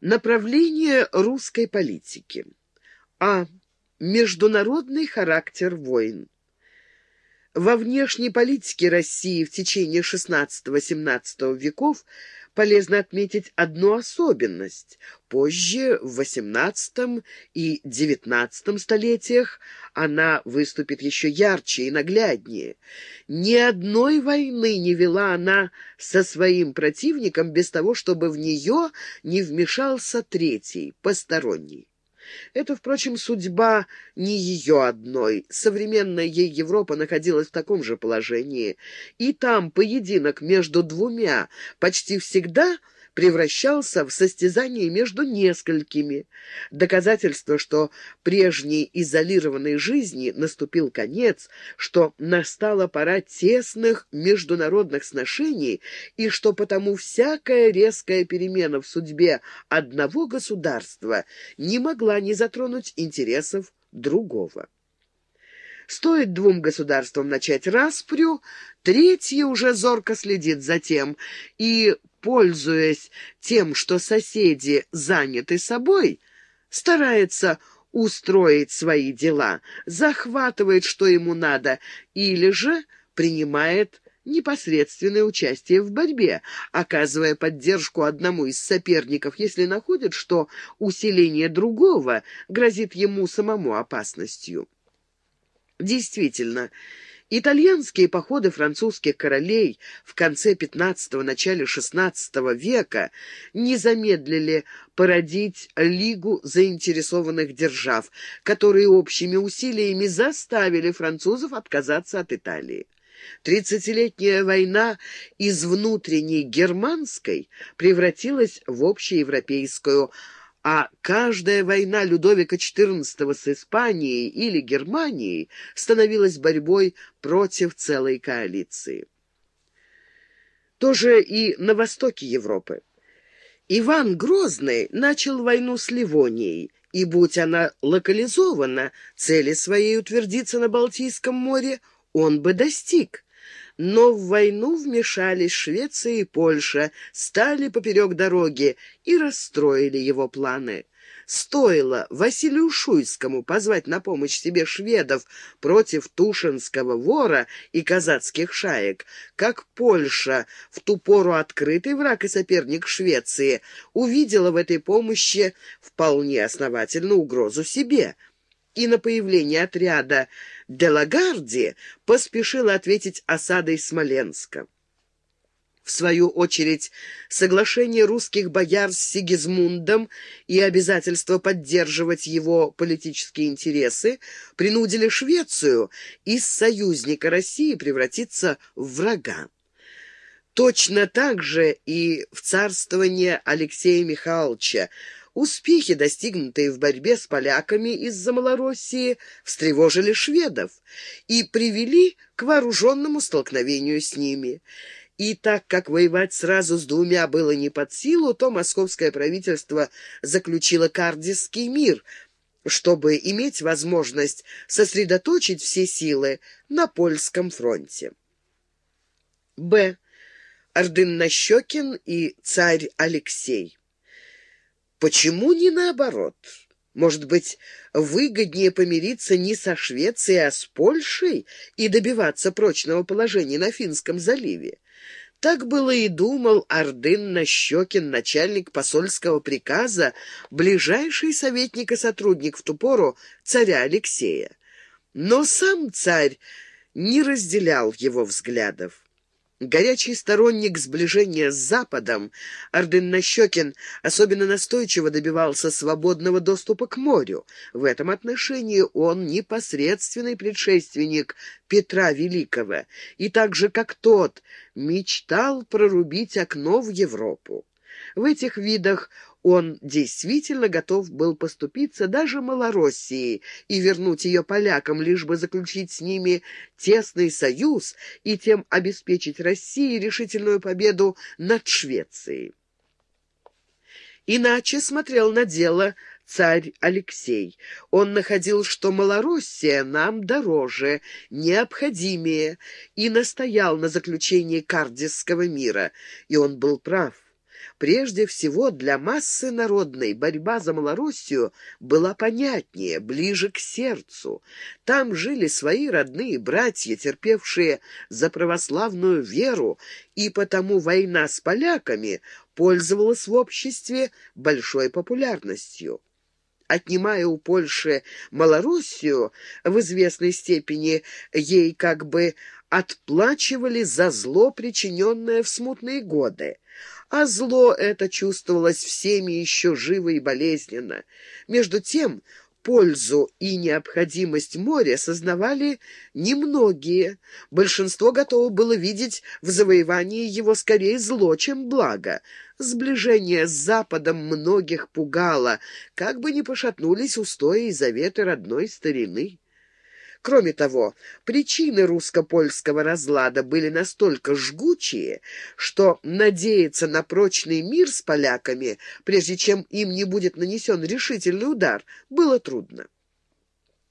Направление русской политики. А. Международный характер войн. Во внешней политике России в течение XVI-XVII веков полезно отметить одну особенность. Позже, в XVIII и XIX столетиях, она выступит еще ярче и нагляднее. Ни одной войны не вела она со своим противником без того, чтобы в нее не вмешался третий, посторонний. Это, впрочем, судьба не ее одной. Современная ей Европа находилась в таком же положении. И там поединок между двумя почти всегда – превращался в состязание между несколькими. Доказательство, что прежней изолированной жизни наступил конец, что настала пора тесных международных сношений и что потому всякая резкая перемена в судьбе одного государства не могла не затронуть интересов другого. Стоит двум государствам начать распрю, третье уже зорко следит за тем, и пользуясь тем, что соседи заняты собой, старается устроить свои дела, захватывает, что ему надо, или же принимает непосредственное участие в борьбе, оказывая поддержку одному из соперников, если находит, что усиление другого грозит ему самому опасностью. Действительно, Итальянские походы французских королей в конце XV – начале XVI века не замедлили породить Лигу заинтересованных держав, которые общими усилиями заставили французов отказаться от Италии. Тридцатилетняя война из внутренней германской превратилась в общеевропейскую а каждая война Людовика XIV с Испанией или Германией становилась борьбой против целой коалиции. Тоже и на востоке Европы. Иван Грозный начал войну с Ливонией, и, будь она локализована, цели своей утвердиться на Балтийском море он бы достиг – но в войну вмешались Швеция и Польша, стали поперек дороги и расстроили его планы. Стоило Василию Шуйскому позвать на помощь себе шведов против Тушинского вора и казацких шаек, как Польша, в ту пору открытый враг и соперник Швеции, увидела в этой помощи вполне основательную угрозу себе – и на появление отряда Делагарди поспешила ответить осадой Смоленска. В свою очередь, соглашение русских бояр с Сигизмундом и обязательство поддерживать его политические интересы принудили Швецию из союзника России превратиться в врага. Точно так же и в царствование Алексея Михайловича Успехи, достигнутые в борьбе с поляками из-за Малороссии, встревожили шведов и привели к вооруженному столкновению с ними. И так как воевать сразу с двумя было не под силу, то московское правительство заключило Кардисский мир, чтобы иметь возможность сосредоточить все силы на польском фронте. Б. Ордын-Нащекин и царь Алексей Почему не наоборот? Может быть, выгоднее помириться не со Швецией, а с Польшей и добиваться прочного положения на Финском заливе? Так было и думал Ордын Нащекин, начальник посольского приказа, ближайший советник и сотрудник в ту пору царя Алексея. Но сам царь не разделял его взглядов. Горячий сторонник сближения с Западом, Ордын-Нащекин особенно настойчиво добивался свободного доступа к морю. В этом отношении он непосредственный предшественник Петра Великого, и так же, как тот, мечтал прорубить окно в Европу. В этих видах он действительно готов был поступиться даже Малороссией и вернуть ее полякам, лишь бы заключить с ними тесный союз и тем обеспечить России решительную победу над Швецией. Иначе смотрел на дело царь Алексей. Он находил, что Малороссия нам дороже, необходимее, и настоял на заключении Кардисского мира. И он был прав. Прежде всего, для массы народной борьба за Малороссию была понятнее, ближе к сердцу. Там жили свои родные братья, терпевшие за православную веру, и потому война с поляками пользовалась в обществе большой популярностью отнимая у Польши Малороссию, в известной степени ей как бы отплачивали за зло, причиненное в смутные годы. А зло это чувствовалось всеми еще живо и болезненно. Между тем, пользу и необходимость моря сознавали немногие. Большинство готово было видеть в завоевании его скорее зло, чем благо. Сближение с Западом многих пугало, как бы ни пошатнулись устои и заветы родной старины. Кроме того, причины русско-польского разлада были настолько жгучие, что надеяться на прочный мир с поляками, прежде чем им не будет нанесен решительный удар, было трудно.